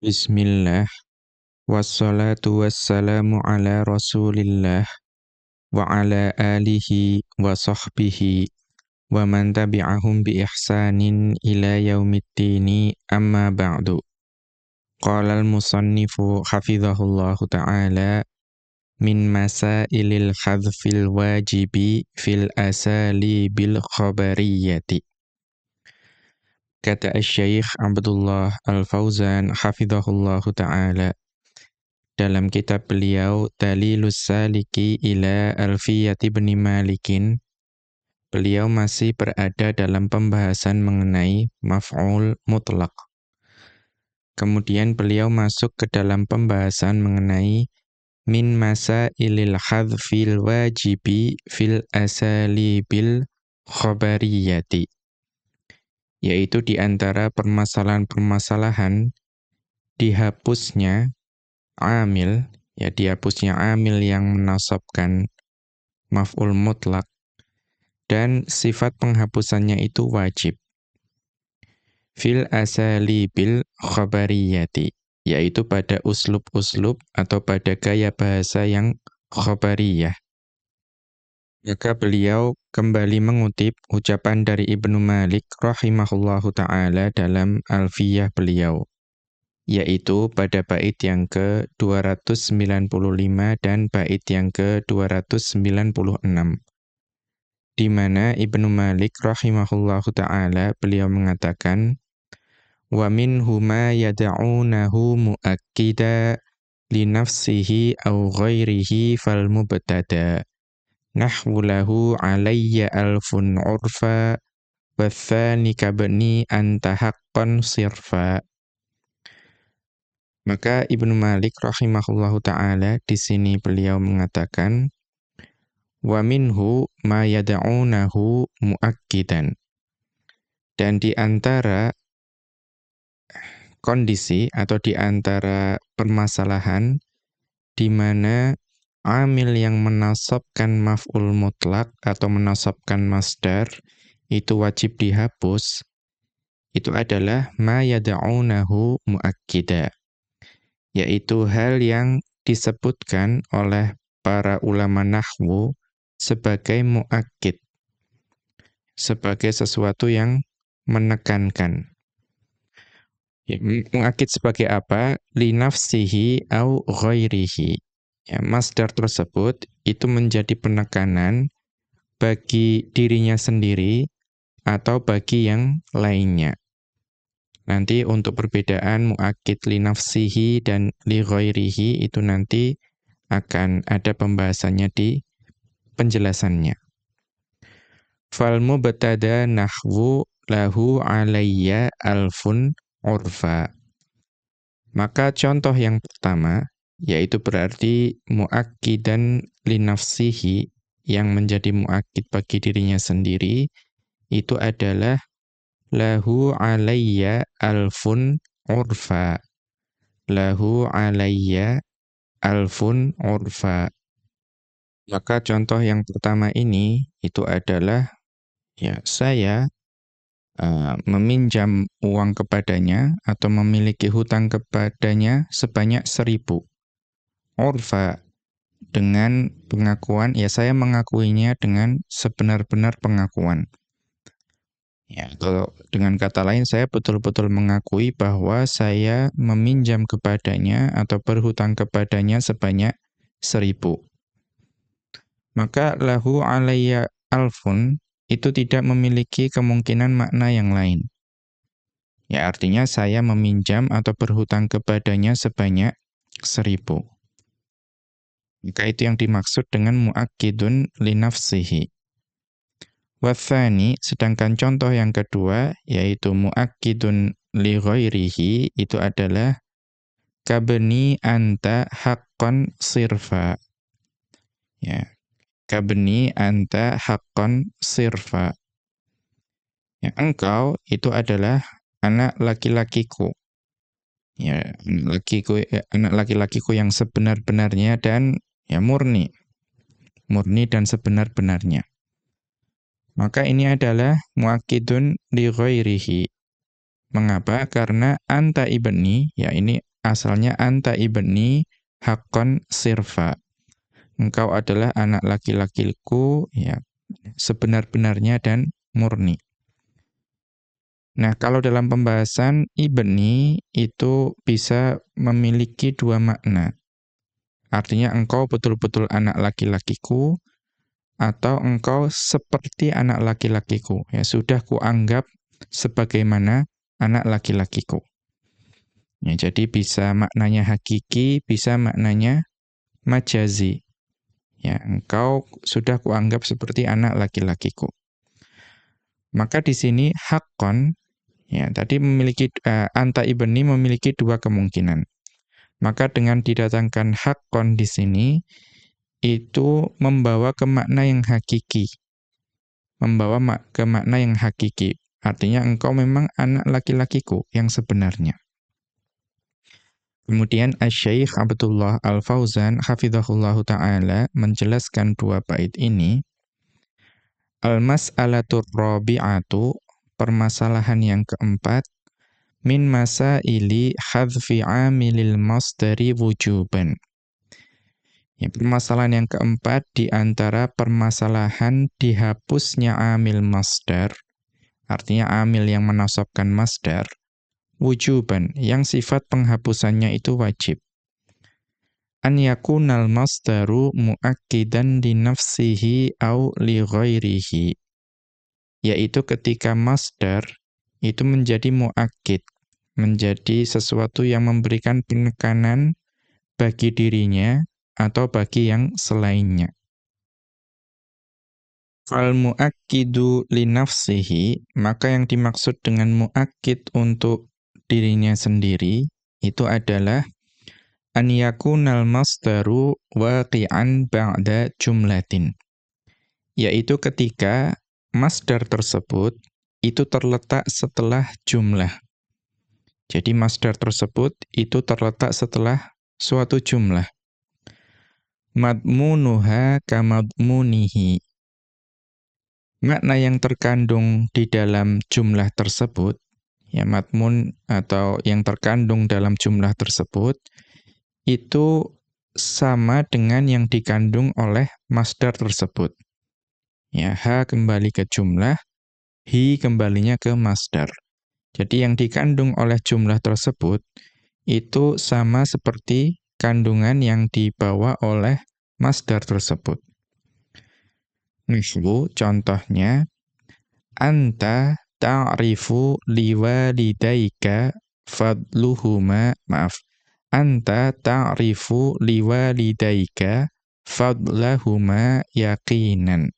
Bismillah Wassalatu wassalamu ala rasulillah Wa ala alihi wa sahbihi Wa man tabi'ahum bi ihsanin ila yaumiddini amma ba'du Qala al-musannifu hafizahullahu ta'ala Min masailil khadfil wajibi fil asali bil khabariyati Kata Syekh Abdullah Al-Fauzan hafizahullahu taala dalam kitab beliau Dalilus Saliki ila Alfiyati bin Malikin beliau masih berada dalam pembahasan mengenai maf'ul mutlak. Kemudian beliau masuk ke dalam pembahasan mengenai min masa ilil hadfil wajibi fil asali bil khobariyati yaitu di antara permasalahan-permasalahan dihapusnya amil, ya dihapusnya amil yang menasabkan maf'ul mutlak, dan sifat penghapusannya itu wajib. Fil asali bil khabariyati, yaitu pada uslub-uslub atau pada gaya bahasa yang khabariyah. Maka beliau kembali mengutip ucapan dari Ibnu Malik rahimahullahu taala dalam Alfiyah beliau yaitu pada bait yang ke-295 dan bait yang ke-296 di mana Ibnu Malik rahimahullahu taala beliau mengatakan wa minhuma yad'unahu muakkida li nafsihi aw ghairihi fal mubtada nahwulahu alayya alfun urfa wathani kabni anta haqqan sirfa maka Ibnu Malik rahimahullahu taala di sini beliau mengatakan wa minhu ma yad'unahu muakkidan. Dan di antara kondisi atau di antara permasalahan di mana amil yang menasabkan maf'ul mutlak atau menasabkan masdar itu wajib dihapus. Itu adalah ma yad'unahu muakkida yaitu hal yang disebutkan oleh para ulama nahwu sebagai muakkid sebagai sesuatu yang menekankan. Ya, muakkid sebagai apa? Linafsihi au ghairihi ya, masdar tersebut itu menjadi penekanan bagi dirinya sendiri atau bagi yang lainnya. Nanti untuk perbedaan mu'akid li nafsihi dan li ghairihi itu nanti akan ada pembahasannya di penjelasannya. Fal mubtada nahwu lahu alayya alfun urfa. Maka contoh yang pertama yaitu berarti muakkidan linafsihi yang menjadi muakkid bagi dirinya sendiri itu adalah lahu alayya alfun urfa. Lahu alayya alfun urfa. Maka contoh yang pertama ini itu adalah ya saya uh, meminjam uang kepadanya atau memiliki hutang kepadanya sebanyak seribu urfa dengan pengakuan ya saya mengakuinya dengan sebenar-benar pengakuan. Ya, kalau dengan kata lain saya betul-betul mengakui bahwa saya meminjam kepadanya atau berhutang kepadanya sebanyak seribu. Maka lahu alayya alfun itu tidak memiliki kemungkinan makna yang lain. Ya artinya saya meminjam atau berhutang kepadanya sebanyak seribu. Maka itu yang dimaksud dengan muakkidun linafsihi. Wathani, sedangkan contoh yang kedua, yaitu muakkidun li ghairihi, itu adalah kabni anta haqqan sirfa. Ya. Kabni anta haqqan sirfa. Ya, engkau itu adalah anak laki-lakiku. Ya, lakiku anak laki-lakiku yang sebenar-benarnya dan ya murni. Murni dan sebenar-benarnya. Maka ini adalah muakidun li ghairihi. Mengapa? Karena anta ibni, ya ini asalnya anta ibni hakon sirfa. Engkau adalah anak laki-lakiku ya sebenar-benarnya dan murni. Nah, kalau dalam pembahasan ibni itu bisa memiliki dua makna. Artinya engkau betul-betul anak laki-lakiku atau engkau seperti anak laki-lakiku. Ya, sudah kuanggap sebagaimana anak laki-lakiku. Ya, jadi bisa maknanya hakiki, bisa maknanya majazi. Ya, engkau sudah kuanggap seperti anak laki-lakiku. Maka di sini hakon Ya, tadi memiliki uh, anta ibni memiliki dua kemungkinan. Maka dengan didatangkan hakon di sini itu membawa ke makna yang hakiki. Membawa ke makna yang hakiki. Artinya engkau memang anak laki-lakiku yang sebenarnya. Kemudian Asy-Syaikh Abdullah Al-Fauzan hafizahullahu taala menjelaskan dua bait ini Al-mas'alatur rabi'atu permasalahan yang keempat min masa ili hadfi amilil masdari wujuban. Ya, permasalahan yang keempat di antara permasalahan dihapusnya amil masdar, artinya amil yang menasabkan masdar, wujuban, yang sifat penghapusannya itu wajib. An yakunal masdaru muakkidan di nafsihi au li ghairihi yaitu ketika masdar itu menjadi muakid, menjadi sesuatu yang memberikan penekanan bagi dirinya atau bagi yang selainnya. Fal muakkidu li nafsihi, maka yang dimaksud dengan muakkid untuk dirinya sendiri itu adalah an yakunal masdaru waqi'an ba'da jumlatin. Yaitu ketika masdar tersebut itu terletak setelah jumlah. Jadi masdar tersebut itu terletak setelah suatu jumlah. Madmunuha kamadmunihi. Makna yang terkandung di dalam jumlah tersebut, ya madmun atau yang terkandung dalam jumlah tersebut, itu sama dengan yang dikandung oleh masdar tersebut. Ya, ha kembali ke jumlah, hi kembalinya ke masdar. Jadi yang dikandung oleh jumlah tersebut itu sama seperti kandungan yang dibawa oleh masdar tersebut. Mislu contohnya anta ta'rifu liwalidaika fadluhuma maaf anta ta'rifu liwalidaika fadlahuma yaqinan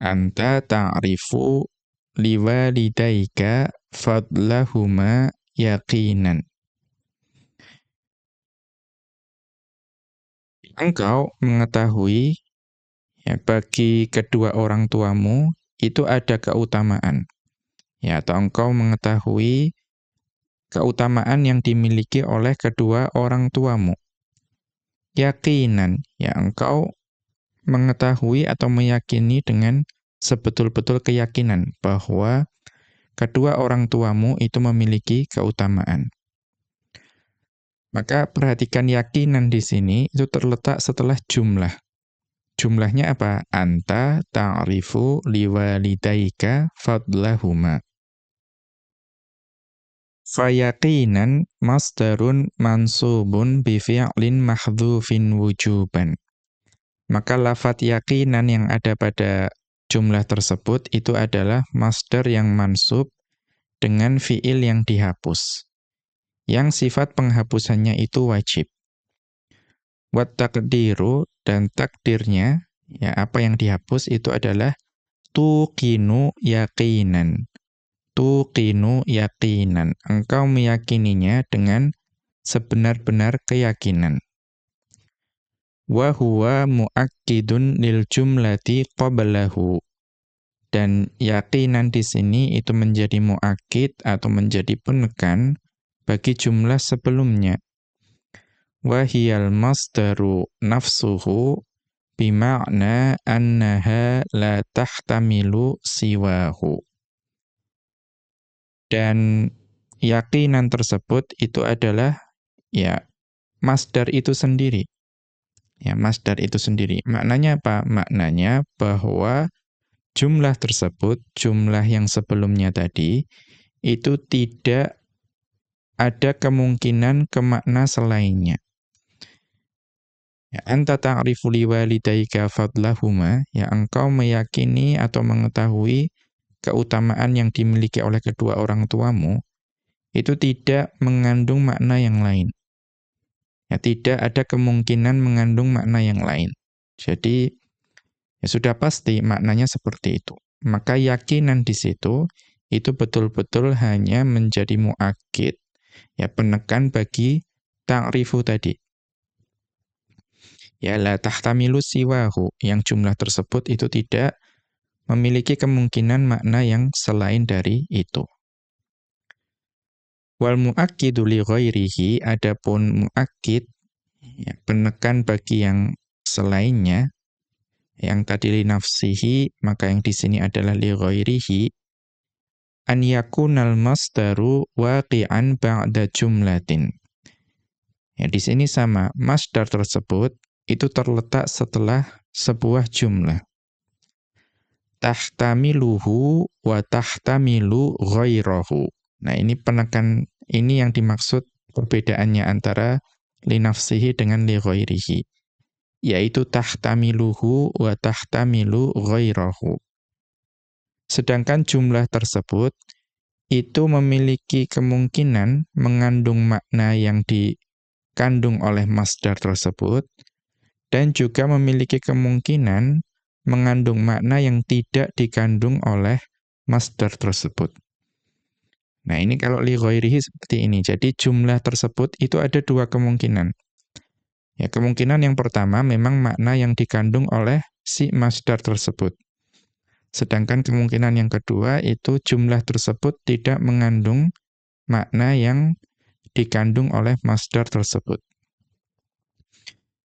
anta ta'rifu liwalidaika fadlahuma yaqinan. Engkau mengetahui ya bagi kedua orang tuamu itu ada keutamaan. Ya, atau engkau mengetahui keutamaan yang dimiliki oleh kedua orang tuamu. Yakinan, ya engkau mengetahui atau meyakini dengan sebetul-betul keyakinan bahwa kedua orang tuamu itu memiliki keutamaan. Maka perhatikan yakinan di sini itu terletak setelah jumlah. Jumlahnya apa? Anta ta'rifu liwalidaika fadlahuma. Fayaqinan masdarun mansubun bifi'lin mahdhufin wujuban. Maka lafat yakinan yang ada pada jumlah tersebut itu adalah masdar yang mansub dengan fiil yang dihapus. Yang sifat penghapusannya itu wajib. Wat takdiru dan takdirnya, ya apa yang dihapus itu adalah tuqinu yakinan. Tuqinu yakinan. Engkau meyakininya dengan sebenar-benar keyakinan wa huwa muakkidun lil jumlati qablahu. Dan yakinan di sini itu menjadi muakkid atau menjadi penekan bagi jumlah sebelumnya. Wa hiyal masdaru nafsuhu bima'na annaha la tahtamilu siwahu. Dan yakinan tersebut itu adalah ya masdar itu sendiri. Ya, masdar itu sendiri. Maknanya apa? Maknanya bahwa jumlah tersebut, jumlah yang sebelumnya tadi, itu tidak ada kemungkinan ke makna selainnya. Ya, anta ta'rifu liwalidayka fadlahuma, ya engkau meyakini atau mengetahui keutamaan yang dimiliki oleh kedua orang tuamu, itu tidak mengandung makna yang lain. Ya, tidak ada kemungkinan mengandung makna yang lain. Jadi, ya sudah pasti maknanya seperti itu. Maka yakinan di situ, itu betul-betul hanya menjadi mu'akid. Ya, penekan bagi ta'rifu tadi. Ya, la tahtamilu siwahu. Yang jumlah tersebut itu tidak memiliki kemungkinan makna yang selain dari itu. Wal muakkidu li ghairihi adapun muakkid ya, penekan bagi yang selainnya yang tadi li nafsihi maka yang di sini adalah li ghairihi an yakunal masdaru waqi'an ba'da jumlatin. Ya di sini sama masdar tersebut itu terletak setelah sebuah jumlah. Tahtamiluhu wa tahtamilu ghairahu. Nah, ini penekan ini yang dimaksud perbedaannya antara linafsihi dengan li ghairihi. Yaitu tahtamiluhu wa tahtamilu ghairahu. Sedangkan jumlah tersebut itu memiliki kemungkinan mengandung makna yang dikandung oleh masdar tersebut dan juga memiliki kemungkinan mengandung makna yang tidak dikandung oleh masdar tersebut. Nah, ini kalau li ghairihi seperti ini. Jadi jumlah tersebut itu ada dua kemungkinan. Ya, kemungkinan yang pertama memang makna yang dikandung oleh si masdar tersebut. Sedangkan kemungkinan yang kedua itu jumlah tersebut tidak mengandung makna yang dikandung oleh masdar tersebut.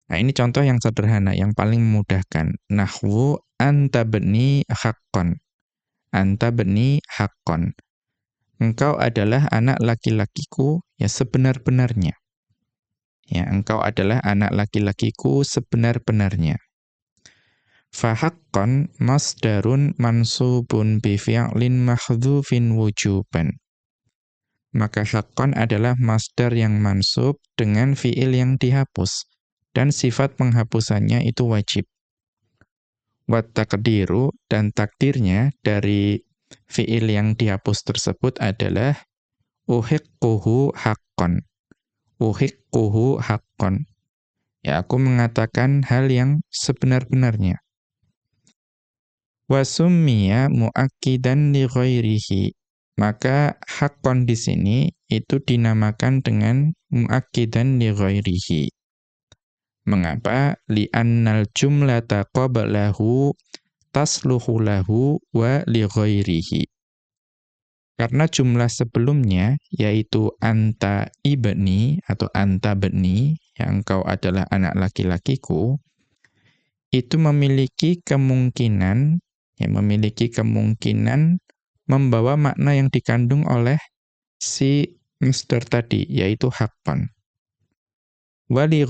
Nah, ini contoh yang sederhana, yang paling memudahkan. Nahwu anta beni haqqon. Anta beni engkau adalah anak laki-lakiku ya sebenar-benarnya. Ya, engkau adalah anak laki-lakiku sebenar-benarnya. Fahaqqan masdarun mansubun bi fi'lin mahdhufin wujuban. Maka haqqan adalah masdar yang mansub dengan fi'il yang dihapus dan sifat penghapusannya itu wajib. Wat takdiru dan takdirnya dari fiil yang dihapus tersebut adalah uhiqquhu haqqan. Uhiqquhu haqqan. Ya, aku mengatakan hal yang sebenar-benarnya. Wa summiya muakkidan li ghairihi. Maka haqqan di sini itu dinamakan dengan muakkidan li ghairihi. Mengapa? Li'annal jumlata qablahu tasluhu lahu wa li ghairihi. Karena jumlah sebelumnya yaitu anta ibni atau anta beni yang engkau adalah anak laki-lakiku itu memiliki kemungkinan ya memiliki kemungkinan membawa makna yang dikandung oleh si Mr. tadi yaitu haqqan. Wali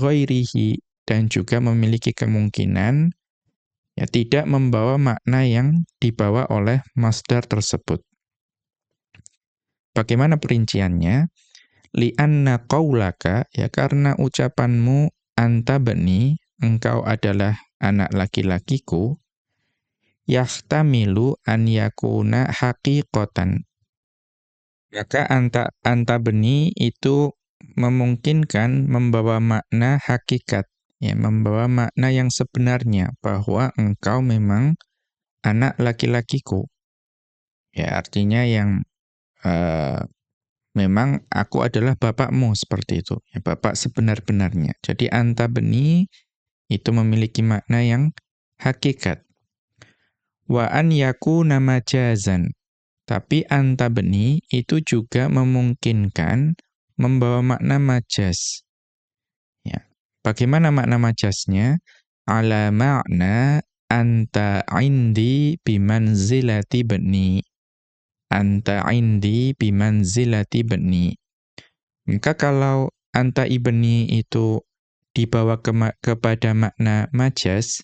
dan juga memiliki kemungkinan ya tidak membawa makna yang dibawa oleh masdar tersebut. Bagaimana perinciannya? Li'anna qaulaka ya karena ucapanmu anta bani engkau adalah anak laki-lakiku yahtamilu an yakuna haqiqatan maka anta anta beni itu memungkinkan membawa makna hakikat ya membawa makna yang sebenarnya bahwa engkau memang anak laki-lakiku. Ya, artinya yang uh, memang aku adalah bapakmu seperti itu. Ya, bapak sebenar-benarnya. Jadi anta beni itu memiliki makna yang hakikat. Wa an nama jazan. Tapi anta beni itu juga memungkinkan membawa makna majas. Bagaimana makna majasnya? Ala makna anta indi bimanzilati bani. anta indi bimanzilati bni. Maka kalau anta ibni itu dibawa ke kepada makna majas,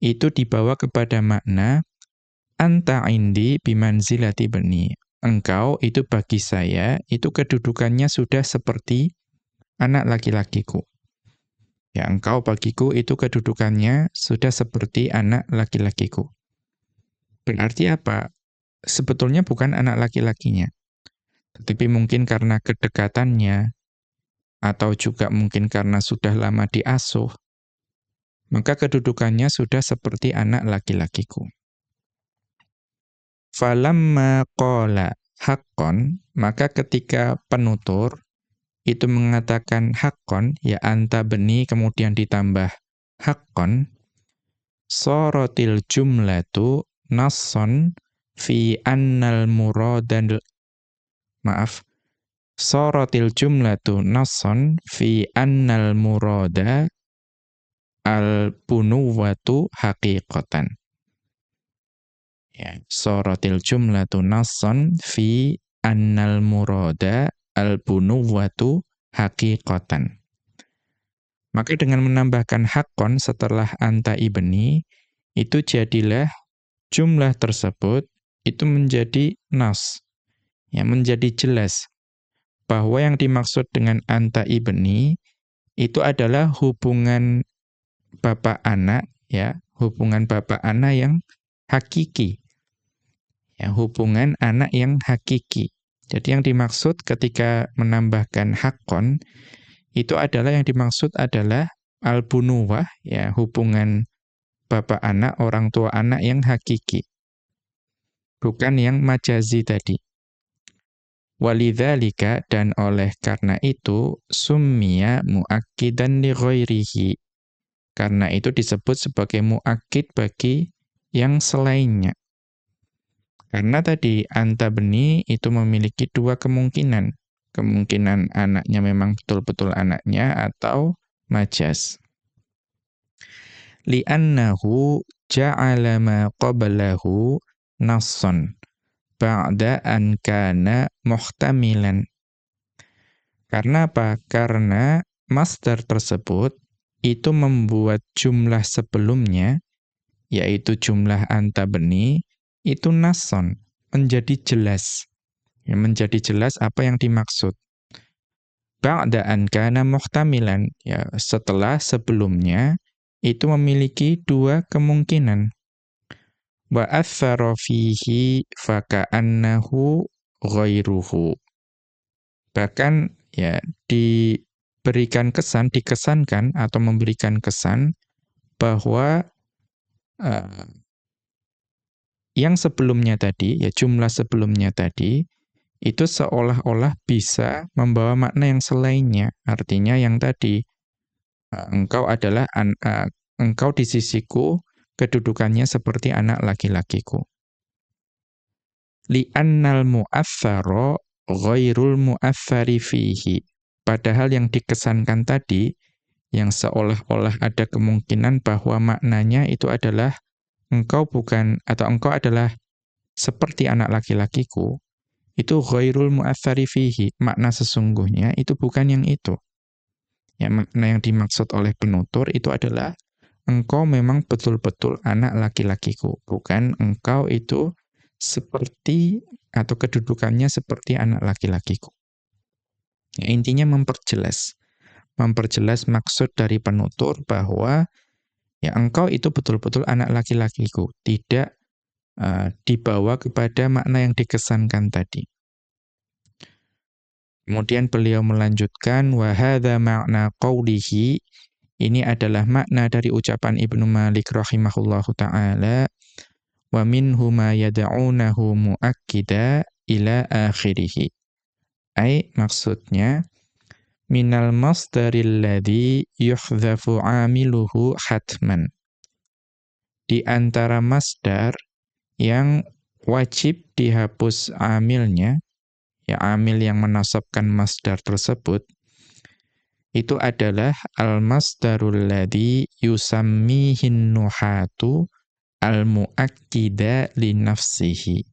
itu dibawa kepada makna anta indi bimanzilati bni. Engkau itu bagi saya, itu kedudukannya sudah seperti anak laki-lakiku. Ya, engkau bagiku itu kedudukannya sudah seperti anak laki-lakiku. Berarti apa? Sebetulnya bukan anak laki-lakinya. Tetapi mungkin karena kedekatannya, atau juga mungkin karena sudah lama diasuh, maka kedudukannya sudah seperti anak laki-lakiku. Falamma qala haqqon, maka ketika penutur itu mengatakan haqqon, ya anta beni kemudian ditambah haqqon, sorotil jumlatu nasson fi annal muradan maaf. Sorotil jumlatu nasson fi annal murada al-bunuwatu haqiqatan. Ya, sorotil jumlatu nasson fi annal murada al-bunuwatu haqiqatan. Maka dengan menambahkan hakon setelah anta ibni, itu jadilah jumlah tersebut itu menjadi nas. Ya, menjadi jelas bahwa yang dimaksud dengan anta ibni itu adalah hubungan bapak anak ya, hubungan bapak anak yang hakiki. Ya, hubungan anak yang hakiki. Jadi yang dimaksud ketika menambahkan hakon itu adalah yang dimaksud adalah al-bunuwah ya, hubungan bapak anak, orang tua anak yang hakiki. Bukan yang majazi tadi. Walidzalika dan oleh karena itu summiya muakkidan li ghairihi. Karena itu disebut sebagai muakkid bagi yang selainnya. Karena tadi anta beni itu memiliki dua kemungkinan. Kemungkinan anaknya memang betul-betul anaknya atau majas. Li'annahu ja'ala ma qablahu nasson ba'da an kana muhtamilan. Karena apa? Karena master tersebut itu membuat jumlah sebelumnya, yaitu jumlah antabeni, itu nason, menjadi jelas. Ya, menjadi jelas apa yang dimaksud. Ba'da an kana muhtamilan, ya, setelah sebelumnya itu memiliki dua kemungkinan wa fihi faka'annahu ghairuhu. Bahkan ya diberikan kesan, dikesankan atau memberikan kesan bahwa uh, yang sebelumnya tadi, ya jumlah sebelumnya tadi, itu seolah-olah bisa membawa makna yang selainnya. Artinya yang tadi, uh, engkau adalah, uh, engkau di sisiku kedudukannya seperti anak laki-lakiku. Li'annal mu'atharo ghairul mu'athari fihi. Padahal yang dikesankan tadi, yang seolah-olah ada kemungkinan bahwa maknanya itu adalah engkau bukan, atau engkau adalah seperti anak laki-lakiku, itu ghairul mu'athari fihi. Makna sesungguhnya itu bukan yang itu. Ya, makna yang dimaksud oleh penutur itu adalah engkau memang betul-betul anak laki-lakiku, bukan engkau itu seperti atau kedudukannya seperti anak laki-lakiku. Ya, intinya memperjelas, memperjelas maksud dari penutur bahwa ya engkau itu betul-betul anak laki-lakiku, tidak uh, dibawa kepada makna yang dikesankan tadi. Kemudian beliau melanjutkan wa hadza ma'na qawlihi ini adalah makna dari ucapan Ibnu Malik rahimahullahu taala wa minhu ma yad'unahu muakkida ila akhirih. Ai maksudnya minal masdaril ladzi yuhdhafu amiluhu hatman. Di antara masdar yang wajib dihapus amilnya, ya amil yang menasabkan masdar tersebut, itu adalah al-masdarul ladzi yusammihin nuhatu al-muakkida li nafsihi.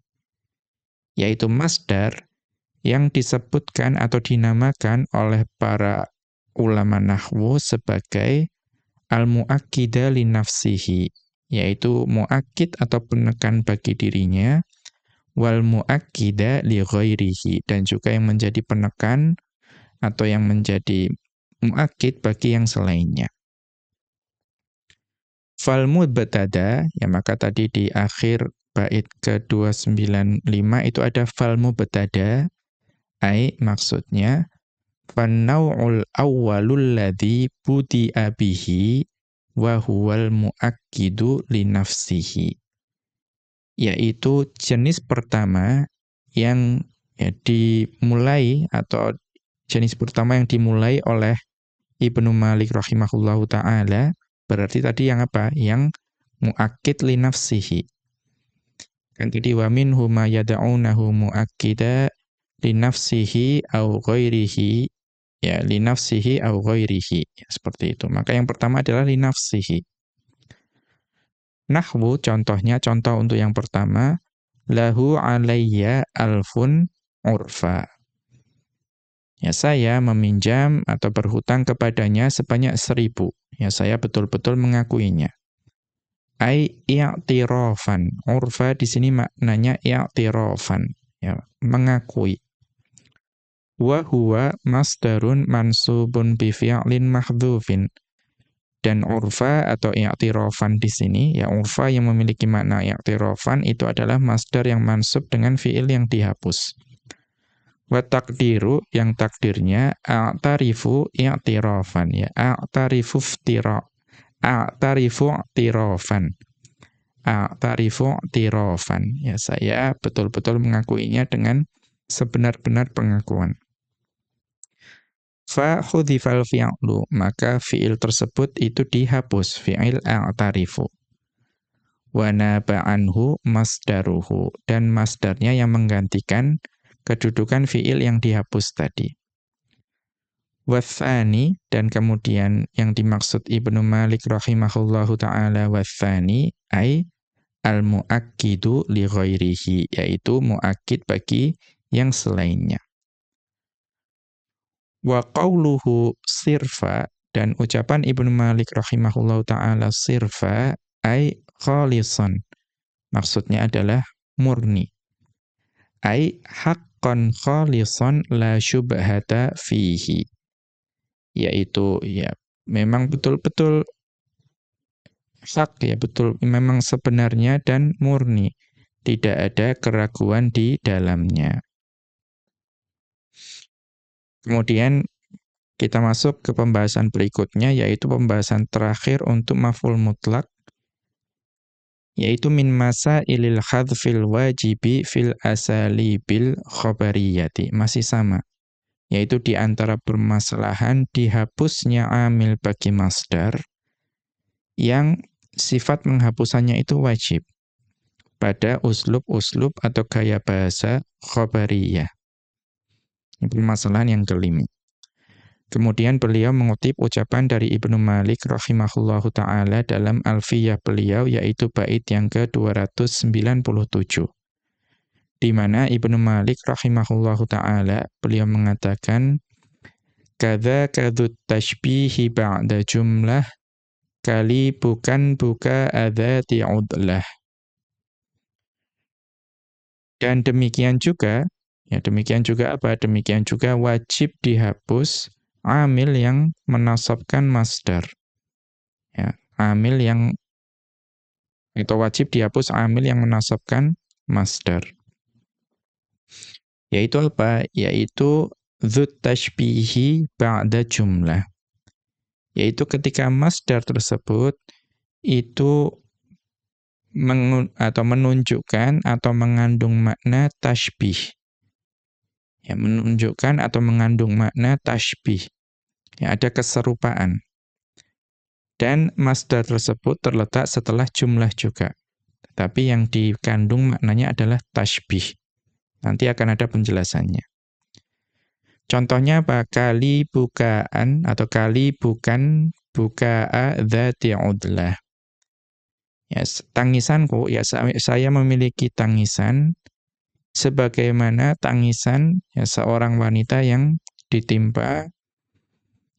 yaitu masdar yang disebutkan atau dinamakan oleh para ulama nahwu sebagai al-mu'akkida li nafsihi, yaitu mu'akkid atau penekan bagi dirinya, wal mu'akkida li ghairihi, dan juga yang menjadi penekan atau yang menjadi mu'akkid bagi yang selainnya. Fal mubtada, ya maka tadi di akhir bait ke-295 itu ada fal mubtada, ai maksudnya Fannau'ul awwalul ladhi budi'a bihi wa huwal mu'akkidu li nafsihi. Yaitu jenis pertama yang ya, dimulai atau jenis pertama yang dimulai oleh Ibnu Malik rahimahullahu taala berarti tadi yang apa? Yang muakkid li nafsihi. Kan tadi wa minhu ma yad'unahu muakkida li nafsihi au ghairihi. Ya linafsihi au ghairihi. Ya, seperti itu. Maka yang pertama adalah linafsihi. Nahwu contohnya contoh untuk yang pertama lahu alayya alfun urfa. Ya saya meminjam atau berhutang kepadanya sebanyak seribu. Ya saya betul-betul mengakuinya. Ai i'tirafan. Urfa di sini maknanya i'tirafan. Ya mengakui wa huwa masdarun mansubun bi fi'lin mahdhufin. Dan urfa atau i'tirafan di sini, ya urfa yang memiliki makna i'tirafan itu adalah masdar yang mansub dengan fi'il yang dihapus. Wa takdiru yang takdirnya a'tarifu i'tirafan ya, a'tarifu iftira. A'tarifu i'tirafan. A'tarifu i'tirafan. Ya saya betul-betul mengakuinya dengan sebenar-benar pengakuan fa khudhifal fi'lu maka fi'il tersebut itu dihapus. Fi'il a'tarifu. wa naba'anhu masdaruhu dan masdarnya yang menggantikan kedudukan fi'il yang dihapus tadi. wathani dan kemudian yang dimaksud Ibnu Malik rahimahullahu taala. wathani ai al muakkidu li ghairihi. Yaitu muakkid bagi yang selainnya Wa qawluhu sirfa dan ucapan Ibnu Malik rahimahullahu taala sirfa ai khalisan. Maksudnya adalah murni. Ai haqqan khalisan la syubhata fihi. Yaitu ya memang betul-betul hak ya betul memang sebenarnya dan murni. Tidak ada keraguan di dalamnya. Kemudian kita masuk ke pembahasan berikutnya yaitu pembahasan terakhir untuk maf'ul mutlak yaitu min masa ilil khadfil wajibi fil asalibil khabariyati masih sama yaitu di antara permasalahan dihapusnya amil bagi masdar yang sifat penghapusannya itu wajib pada uslub-uslub atau gaya bahasa khabariyah ini permasalahan yang kelima. Kemudian beliau mengutip ucapan dari Ibnu Malik rahimahullahu taala dalam Alfiyah beliau yaitu bait yang ke-297. Di mana Ibnu Malik rahimahullahu taala beliau mengatakan kadza kadzut tashbihi ba'da jumlah kali bukan buka adzati udlah. Dan demikian juga Ya, demikian juga apa? Demikian juga wajib dihapus amil yang menasabkan masdar. Ya, amil yang itu wajib dihapus amil yang menasabkan masdar. Yaitu apa? Yaitu dzut tashbihi ba'da jumlah. Yaitu ketika masdar tersebut itu atau menunjukkan atau mengandung makna tashbih ya menunjukkan atau mengandung makna tashbih. Ya, ada keserupaan. Dan masdar tersebut terletak setelah jumlah juga. Tapi yang dikandung maknanya adalah tashbih. Nanti akan ada penjelasannya. Contohnya apa? Kali bukaan atau kali bukan buka'a dhati udlah. Ya, tangisanku, ya saya memiliki tangisan sebagaimana tangisan ya, seorang wanita yang ditimpa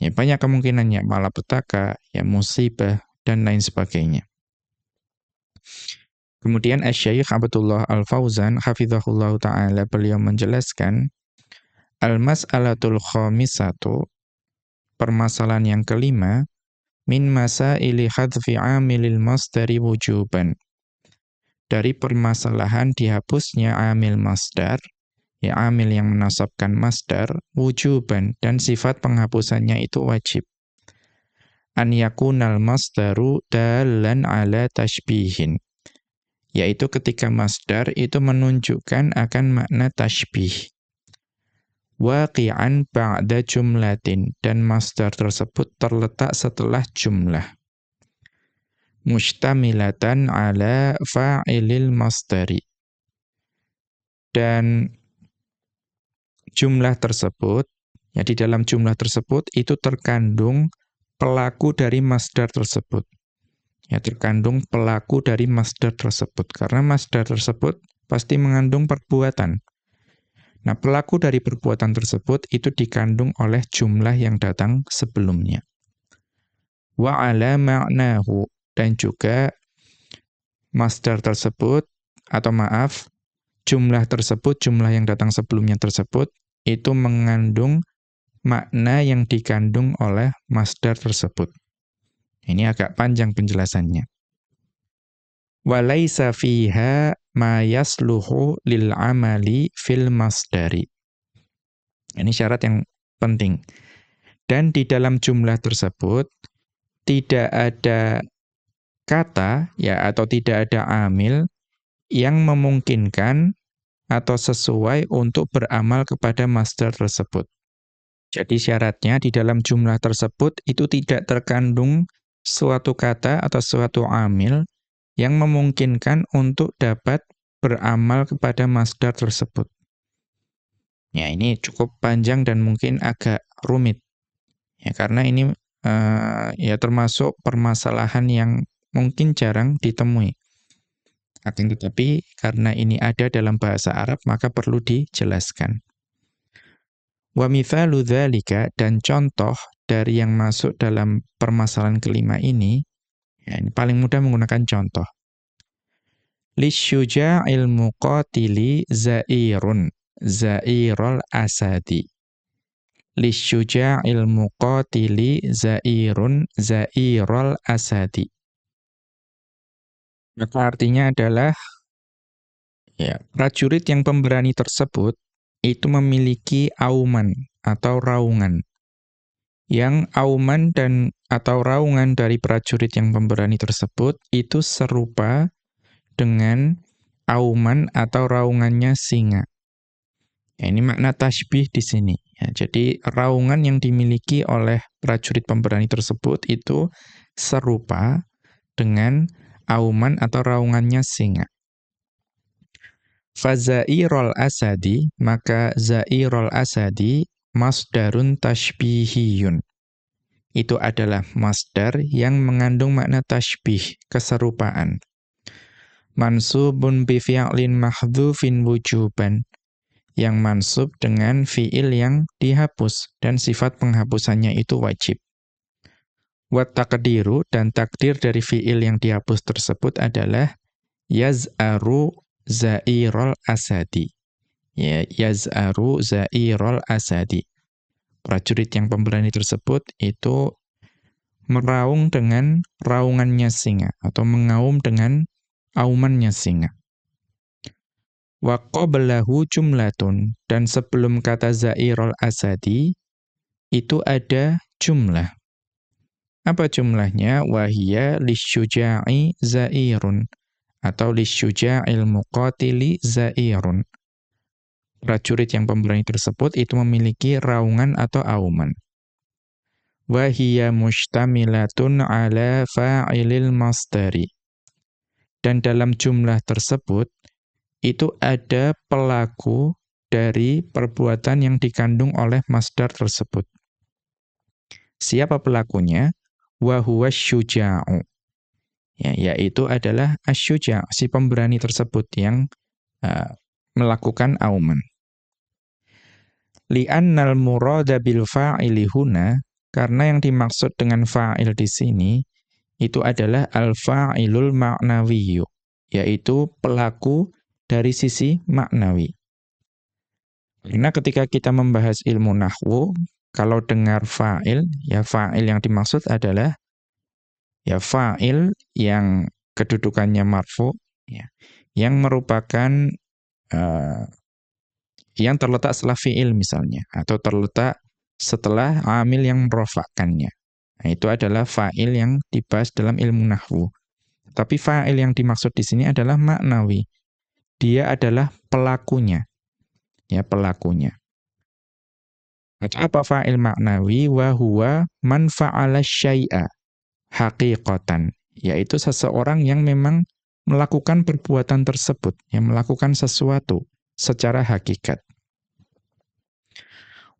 ya banyak kemungkinannya malapetaka, ya musibah dan lain sebagainya. Kemudian Asy-Syaikh Abdullah Al-Fauzan hafizahullah taala beliau menjelaskan al-mas'alatul khamisatu permasalahan yang kelima min masaili hadfi amilil masdari wujuban dari permasalahan dihapusnya amil masdar ya amil yang menasabkan masdar wujuban dan sifat penghapusannya itu wajib an yakunal masdaru dalan ala tashbihin yaitu ketika masdar itu menunjukkan akan makna tashbih. Waqi'an ba'da jumlatin, dan masdar tersebut terletak setelah jumlah. Mustamilatan ala fa'ilil masdari. Dan jumlah tersebut, ya di dalam jumlah tersebut itu terkandung pelaku dari masdar tersebut ya terkandung pelaku dari masdar tersebut karena masdar tersebut pasti mengandung perbuatan. Nah, pelaku dari perbuatan tersebut itu dikandung oleh jumlah yang datang sebelumnya. Wa ala ma'nahu dan juga masdar tersebut atau maaf, jumlah tersebut, jumlah yang datang sebelumnya tersebut itu mengandung makna yang dikandung oleh masdar tersebut. Ini agak panjang penjelasannya. Walaisa fiha ma yasluhu lil amali fil masdari. Ini syarat yang penting. Dan di dalam jumlah tersebut tidak ada kata ya atau tidak ada amil yang memungkinkan atau sesuai untuk beramal kepada masdar tersebut. Jadi syaratnya di dalam jumlah tersebut itu tidak terkandung suatu kata atau suatu amil yang memungkinkan untuk dapat beramal kepada masdar tersebut. Ya, ini cukup panjang dan mungkin agak rumit. Ya, karena ini uh, ya termasuk permasalahan yang mungkin jarang ditemui. Akan tetapi karena ini ada dalam bahasa Arab maka perlu dijelaskan. Wa mithalu dan contoh dari yang masuk dalam permasalahan kelima ini, ya ini paling mudah menggunakan contoh. Lisyuja'il muqatili za'irun, za'irul asadi. Lisyuja'il muqatili za'irun, za'irul asadi. Maka artinya adalah ya, prajurit yang pemberani tersebut itu memiliki auman atau raungan. Yang auman dan atau raungan dari prajurit yang pemberani tersebut itu serupa dengan auman atau raungannya singa. Ya, ini makna tasbih di sini. Ya, jadi raungan yang dimiliki oleh prajurit pemberani tersebut itu serupa dengan auman atau raungannya singa. Fazairul asadi, maka zairul asadi masdarun tashbihiyun. Itu adalah masdar yang mengandung makna tashbih, keserupaan. Mansubun bi fi'lin mahdhufin wujuban. Yang mansub dengan fi'il yang dihapus dan sifat penghapusannya itu wajib. Wat takdiru dan takdir dari fi'il yang dihapus tersebut adalah yaz'aru Zairul Asadi. Ya, yaz'aru Zairul Asadi. Prajurit yang pemberani tersebut itu meraung dengan raungannya singa atau mengaum dengan aumannya singa. Wa qablahu jumlatun dan sebelum kata Zairul Asadi itu ada jumlah. Apa jumlahnya? Wahia lisyuja'i zairun atau lisyuja'il muqatili zairun. Prajurit yang pemberani tersebut itu memiliki raungan atau auman. Wahiyya mustamilatun ala fa'ilil masdari. Dan dalam jumlah tersebut, itu ada pelaku dari perbuatan yang dikandung oleh masdar tersebut. Siapa pelakunya? Wahuwa syuja'u ya, yaitu adalah asyuja, si pemberani tersebut yang uh, melakukan auman. Li'annal murada bil fa'ili huna karena yang dimaksud dengan fa'il di sini itu adalah al-fa'ilul ma'nawiyyu, yaitu pelaku dari sisi maknawi. Karena ketika kita membahas ilmu nahwu, kalau dengar fa'il, ya fa'il yang dimaksud adalah ya fa'il yang kedudukannya marfu, ya, yang merupakan uh, yang terletak setelah fi'il misalnya, atau terletak setelah amil yang merofakkannya. Nah, itu adalah fa'il yang dibahas dalam ilmu nahwu. Tapi fa'il yang dimaksud di sini adalah maknawi. Dia adalah pelakunya. Ya, pelakunya. Apa fa'il maknawi? Wa huwa man fa'ala syai'a haqiqatan. Yaitu seseorang yang memang melakukan perbuatan tersebut, yang melakukan sesuatu secara hakikat.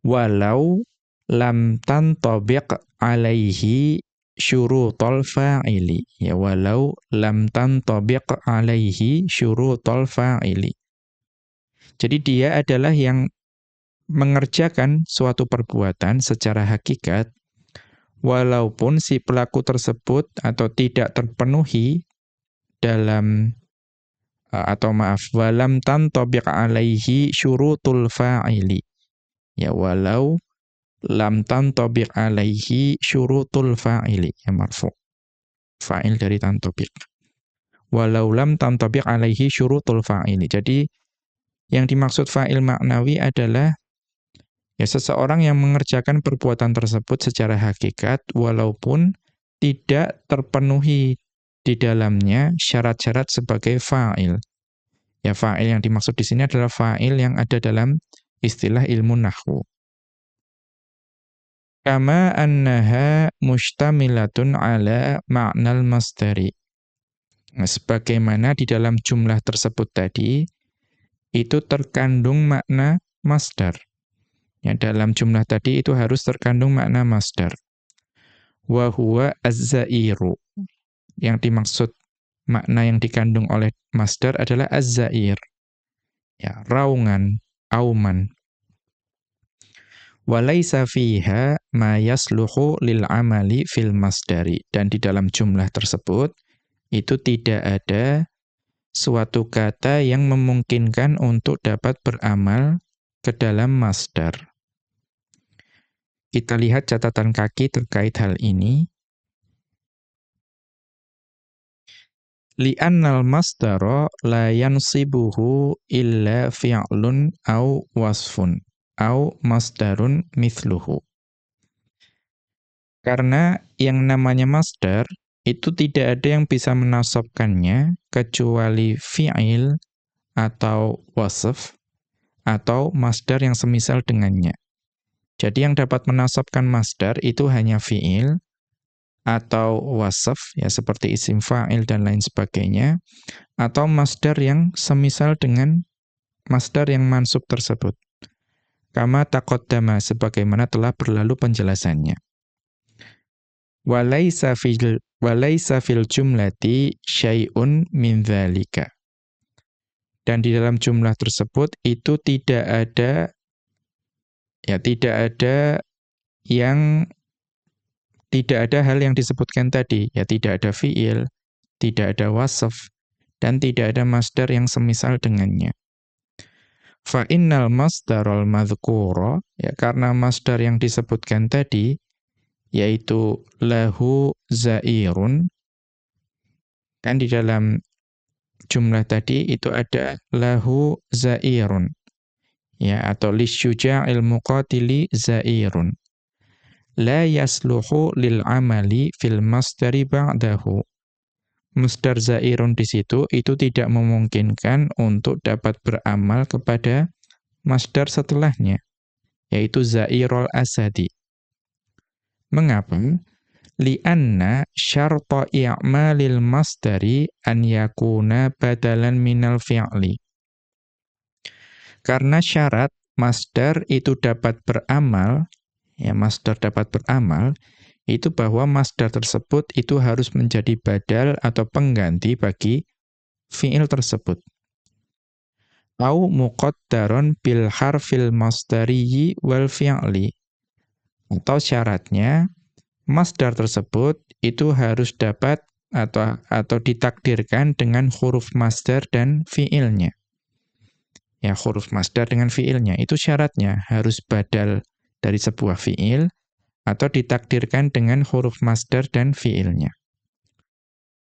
Walau lam tantabiq alaihi syurutul fa'ili. Ya walau lam tantabiq alaihi syurutul fa'ili. Jadi dia adalah yang mengerjakan suatu perbuatan secara hakikat walaupun si pelaku tersebut atau tidak terpenuhi dalam atau maaf walam tantabiq alaihi syurutul fa'ili. Ya walau lam tantabiq alaihi syurutul fa'ili. Ya marfu. Fa'il dari tantabiq. Walau lam tantabiq alaihi syurutul fa'ili. Jadi yang dimaksud fa'il maknawi adalah ya seseorang yang mengerjakan perbuatan tersebut secara hakikat walaupun tidak terpenuhi di dalamnya syarat-syarat sebagai fa'il. Ya fa'il yang dimaksud di sini adalah fa'il yang ada dalam istilah ilmu nahwu. Kama annaha mustamilatun ala ma'nal masdari. Nah, sebagaimana di dalam jumlah tersebut tadi, itu terkandung makna masdar. Ya, dalam jumlah tadi itu harus terkandung makna masdar. Wa huwa az-zairu. Yang dimaksud makna yang dikandung oleh masdar adalah az-zair. Ya, raungan, auman. Walaysa fiha ma yasluhu lil amali fil masdari. Dan di dalam jumlah tersebut, itu tidak ada suatu kata yang memungkinkan untuk dapat beramal ke dalam masdar. Kita lihat catatan kaki terkait hal ini. Li'annal masdara la yansibuhu illa fi'lun au wasfun au masdarun mithluhu. Karena yang namanya masdar itu tidak ada yang bisa menasabkannya kecuali fi'il atau wasf atau masdar yang semisal dengannya. Jadi yang dapat menasabkan masdar itu hanya fi'il atau wasaf ya seperti isim fa'il dan lain sebagainya atau masdar yang semisal dengan masdar yang mansub tersebut. Kama taqaddama sebagaimana telah berlalu penjelasannya. Walaysa fil walaysa fil jumlati syai'un min dzalika. Dan di dalam jumlah tersebut itu tidak ada Ya, tidak ada yang tidak ada hal yang disebutkan tadi, ya tidak ada fiil, tidak ada wasaf, dan tidak ada masdar yang semisal dengannya. Fa innal masdarul madhkura, ya karena masdar yang disebutkan tadi yaitu lahu zairun kan di dalam jumlah tadi itu ada lahu zairun ya atau lisyuja'il muqatili zairun la yasluhu lil amali fil masdari ba'dahu Masdar zairun di situ itu tidak memungkinkan untuk dapat beramal kepada masdar setelahnya yaitu zairul asadi. Mengapa? Lianna syarta i'malil masdari an yakuna badalan minal fi'li. Karena syarat masdar itu dapat beramal, ya masdar dapat beramal, itu bahwa masdar tersebut itu harus menjadi badal atau pengganti bagi fi'il tersebut. au muqaddaron bil harfil masdariyi wal fi'li. Atau syaratnya masdar tersebut itu harus dapat atau atau ditakdirkan dengan huruf masdar dan fiilnya. Ya, huruf masdar dengan fiilnya itu syaratnya harus badal dari sebuah fiil atau ditakdirkan dengan huruf masdar dan fiilnya.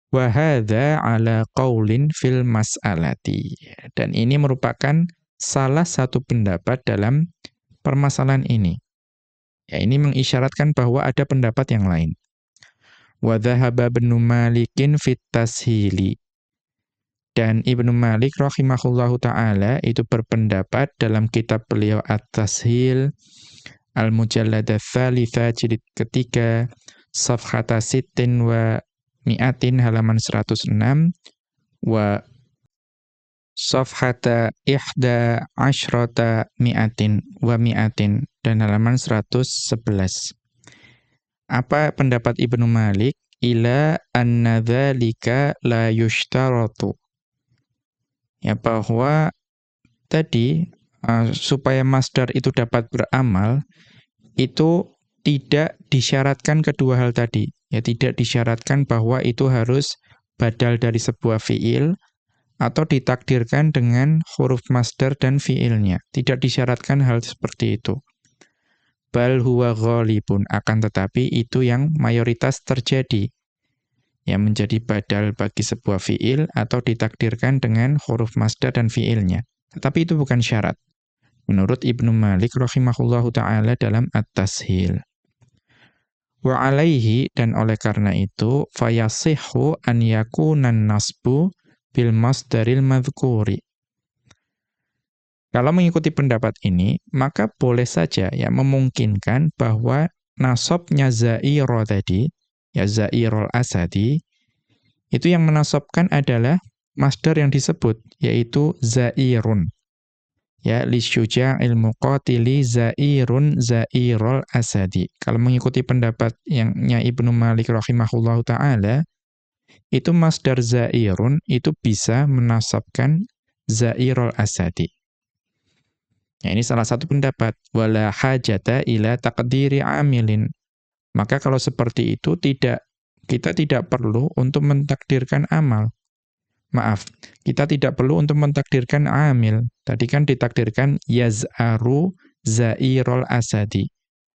Wa ala qaulin fil mas'alati. Dan ini merupakan salah satu pendapat dalam permasalahan ini. Ya, ini mengisyaratkan bahwa ada pendapat yang lain. Wa dhahaba Ibnu Malikin fit tashili. Dan Ibnu Malik rahimahullahu taala itu berpendapat dalam kitab beliau At-Tashil Al-Mujallad Tsalitsa jilid ketiga safhata sittin wa mi'atin halaman 106 wa safhata ihda ashrata mi'atin wa mi'atin dan halaman 111. Apa pendapat Ibnu Malik? Ila anna dzalika la yushtaratu. Ya bahwa tadi uh, supaya masdar itu dapat beramal itu tidak disyaratkan kedua hal tadi. Ya tidak disyaratkan bahwa itu harus badal dari sebuah fiil atau ditakdirkan dengan huruf masdar dan fiilnya. Tidak disyaratkan hal seperti itu. Bal huwa ghalibun akan tetapi itu yang mayoritas terjadi. Yang menjadi badal bagi sebuah fiil atau ditakdirkan dengan huruf masdar dan fiilnya. Tetapi itu bukan syarat. Menurut Ibnu Malik rahimahullahu taala dalam At-Tashil. Wa alaihi dan oleh karena itu fayasihhu an yakunan nasbu bil masdaril madhkuri. Kalau mengikuti pendapat ini, maka boleh saja ya memungkinkan bahwa nasabnya Zairo tadi, ya Zairul Asadi, itu yang menasobkan adalah masdar yang disebut, yaitu Zairun ya lisyuja'il muqatili zairun zairul asadi. Kalau mengikuti pendapat yangnya Ibnu Malik rahimahullahu taala, itu masdar zairun itu bisa menasabkan zairul asadi. Ya, ini salah satu pendapat. Wala hajata ila taqdiri amilin. Maka kalau seperti itu tidak kita tidak perlu untuk mentakdirkan amal. Maaf, kita tidak perlu untuk mentakdirkan amil. Tadi kan ditakdirkan yaz'aru zairul asadi.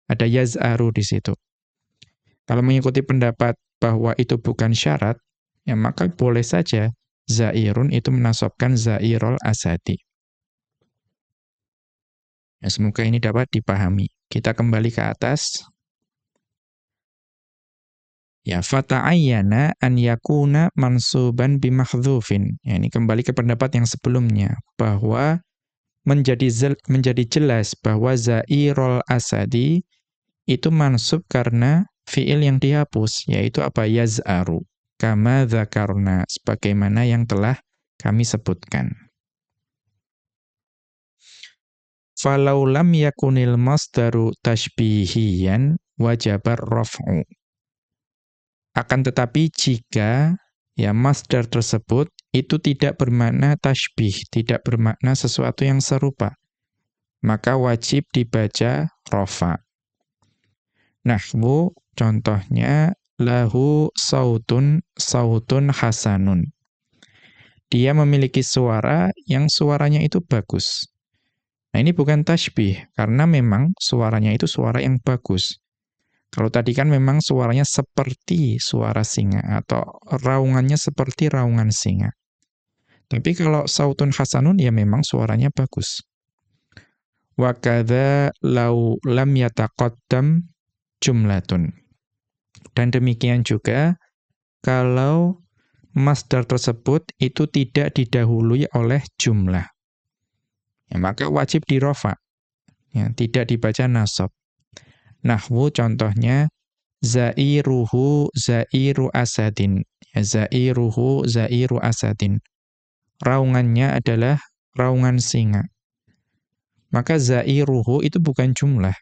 Ada yaz'aru di situ. Kalau mengikuti pendapat bahwa itu bukan syarat, ya maka boleh saja zairun itu menasobkan zairul asadi. Ya, semoga ini dapat dipahami. Kita kembali ke atas. Ya, fata'ayyana an yakuna mansuban bimahdhufin. Ya, ini kembali ke pendapat yang sebelumnya bahwa menjadi zel, menjadi jelas bahwa zairul asadi itu mansub karena fiil yang dihapus yaitu apa yaz'aru kama dzakarna sebagaimana yang telah kami sebutkan. Falau lam yakunil masdaru tashbihiyan wajabar raf'u. Akan tetapi jika ya masdar tersebut itu tidak bermakna tashbih, tidak bermakna sesuatu yang serupa, maka wajib dibaca rofa. Nahwu contohnya lahu sautun sautun hasanun. Dia memiliki suara yang suaranya itu bagus. Nah ini bukan tashbih, karena memang suaranya itu suara yang bagus. Kalau tadi kan memang suaranya seperti suara singa atau raungannya seperti raungan singa. Tapi kalau sautun hasanun ya memang suaranya bagus. Wa kadza law lam yataqaddam jumlatun. Dan demikian juga kalau masdar tersebut itu tidak didahului oleh jumlah. Ya, maka wajib dirofa. Ya, tidak dibaca nasab. Nahwu contohnya zairuhu zairu asadin. Ya, zairuhu zairu asadin. Raungannya adalah raungan singa. Maka zairuhu itu bukan jumlah.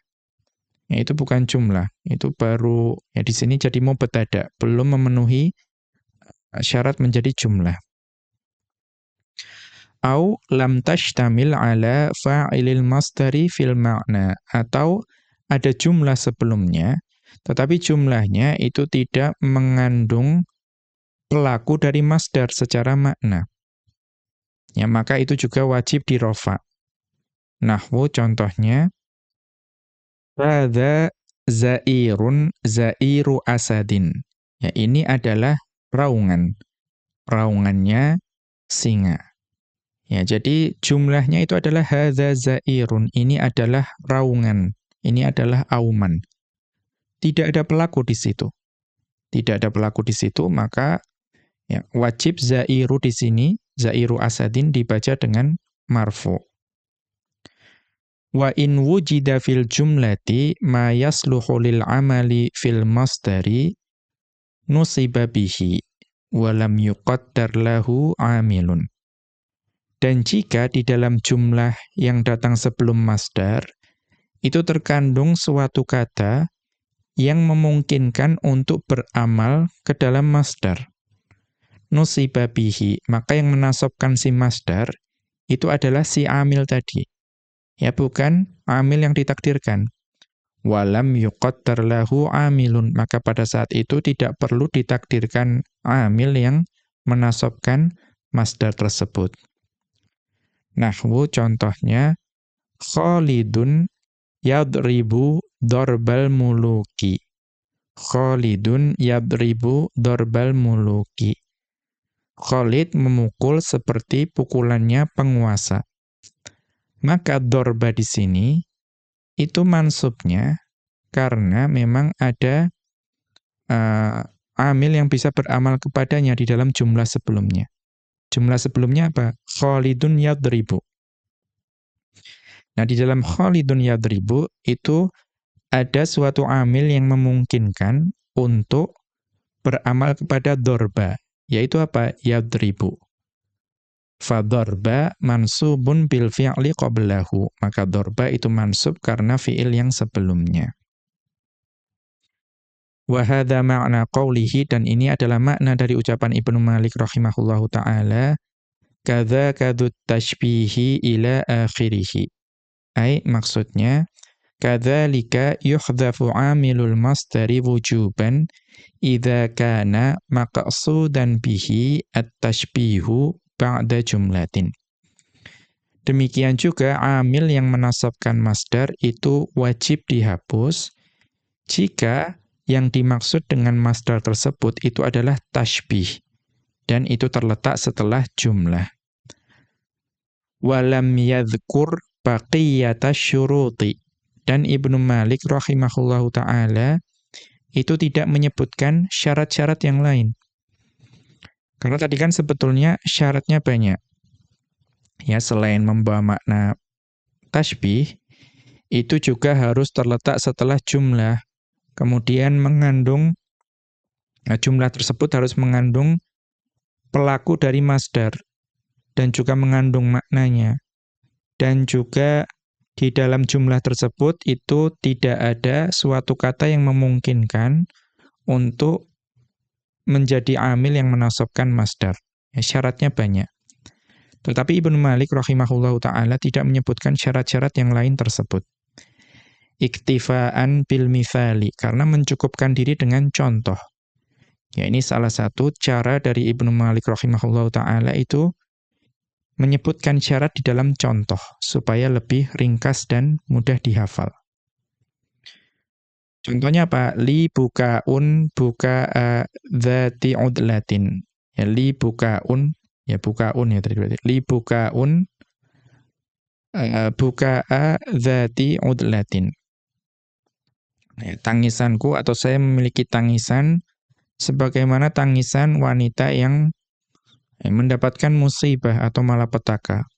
Ya, itu bukan jumlah. Itu baru ya di sini jadi mau betada, belum memenuhi uh, syarat menjadi jumlah. au lam tashtamil ala fa'ilil masdari fil ma'na atau ada jumlah sebelumnya tetapi jumlahnya itu tidak mengandung pelaku dari masdar secara makna. Ya, maka itu juga wajib dirofa. Nahwu contohnya, Rada zairun zairu asadin. Ya, ini adalah raungan. Raungannya singa. Ya, jadi jumlahnya itu adalah hadza zairun. Ini adalah raungan. Ini adalah auman. Tidak ada pelaku di situ. Tidak ada pelaku di situ, maka ya, wajib zairu di sini, zairu asadin dibaca dengan marfu. Wa in wujida fil jumlati ma yasluhu lil amali fil masdari nusiba bihi wa lam yuqaddar lahu amilun. Dan jika di dalam jumlah yang datang sebelum masdar itu terkandung suatu kata yang memungkinkan untuk beramal ke dalam masdar. Nusiba bihi, maka yang menasobkan si masdar itu adalah si amil tadi. Ya bukan amil yang ditakdirkan. Walam yuqaddar lahu amilun, maka pada saat itu tidak perlu ditakdirkan amil yang menasobkan masdar tersebut. Nahwu contohnya Khalidun yadribu dorbal muluki. Khalidun yadribu dorbal muluki. Khalid memukul seperti pukulannya penguasa. Maka dorba di sini itu mansubnya karena memang ada uh, amil yang bisa beramal kepadanya di dalam jumlah sebelumnya. Jumlah sebelumnya apa? Khalidun yadribu. Nah, di dalam Khalidun yadribu itu ada suatu amil yang memungkinkan untuk beramal kepada dorba, yaitu apa? Yadribu. Fadorba mansubun bil fi'li qablahu. Maka dorba itu mansub karena fi'il yang sebelumnya. Wahada makna qawlihi, dan ini adalah makna dari ucapan Ibnu Malik rahimahullahu ta'ala, Kada kadut tashbihi ila akhirihi. Ay, maksudnya, Kadzalika yuhdhafu amilul masdari wujuban idza kana maqsudan bihi at-tashbihu ba'da jumlatin. Demikian juga amil yang menasabkan masdar itu wajib dihapus jika yang dimaksud dengan masdar tersebut itu adalah tashbih dan itu terletak setelah jumlah. Walam yadhkur baqiyata syuruti dan Ibnu Malik rahimahullahu taala itu tidak menyebutkan syarat-syarat yang lain. Karena tadi kan sebetulnya syaratnya banyak. Ya, selain membawa makna tasbih, itu juga harus terletak setelah jumlah. Kemudian mengandung, nah jumlah tersebut harus mengandung pelaku dari masdar, dan juga mengandung maknanya. Dan juga di dalam jumlah tersebut itu tidak ada suatu kata yang memungkinkan untuk menjadi amil yang menasobkan masdar. Ya, syaratnya banyak. Tetapi Ibnu Malik rahimahullahu taala tidak menyebutkan syarat-syarat yang lain tersebut. Iktifaan bil mithali karena mencukupkan diri dengan contoh. Ya ini salah satu cara dari Ibnu Malik rahimahullahu taala itu menyebutkan syarat di dalam contoh supaya lebih ringkas dan mudah dihafal. Contohnya apa? Li bukaun buka dzati udlatin. Ya li bukaun ya bukaun ya tadi berarti. Li bukaun uh, bukaa dzati udlatin. Ya, tangisanku atau saya memiliki tangisan sebagaimana tangisan wanita yang mendapatkan musibah atau malapetaka.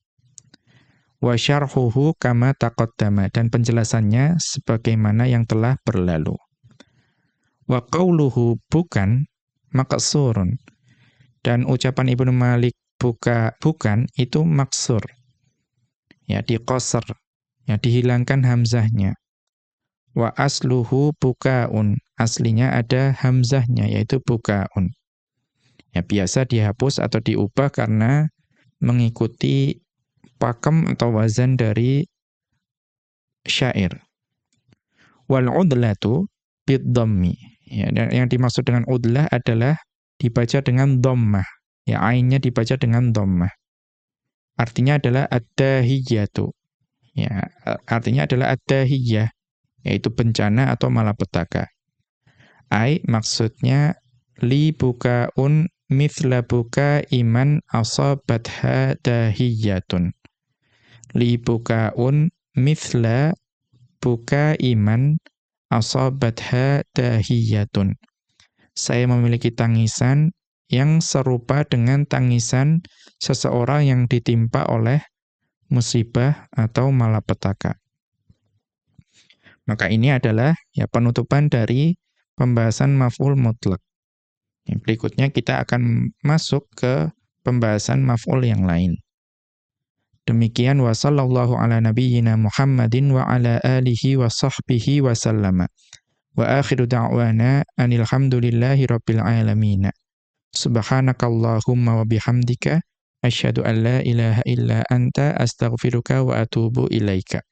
Wa syarhuhu kama taqaddama dan penjelasannya sebagaimana yang telah berlalu. Wa qauluhu bukan maqsurun. Dan ucapan Ibnu Malik buka bukan itu maksur. Ya diqasar, ya dihilangkan hamzahnya. Wa asluhu bukaun. Aslinya ada hamzahnya yaitu bukaun. Ya biasa dihapus atau diubah karena mengikuti pakem atau wazan dari syair. Wal udlatu bid-dhammi. Ya, yang dimaksud dengan udlah adalah dibaca dengan dhammah. Ya, ainnya dibaca dengan dhammah. Artinya adalah ad-dahiyatu. Ya, artinya adalah ad-dahiyah, yaitu bencana atau malapetaka. Ai maksudnya li bukaun mithla buka iman asabatha dahiyatun. Li bukaun mithla buka iman asabatha dahiyatun. Saya memiliki tangisan yang serupa dengan tangisan seseorang yang ditimpa oleh musibah atau malapetaka. Maka ini adalah ya penutupan dari pembahasan maf'ul mutlak. Yang berikutnya kita akan masuk ke pembahasan maf'ul yang lain. Demikian wa sallallahu ala nabiyyina Muhammadin wa ala alihi wa sahbihi wa sallama. Wa akhiru da'wana anil rabbil alamin. Subhanakallahumma wa bihamdika asyhadu an la ilaha illa anta astaghfiruka wa atubu ilaika.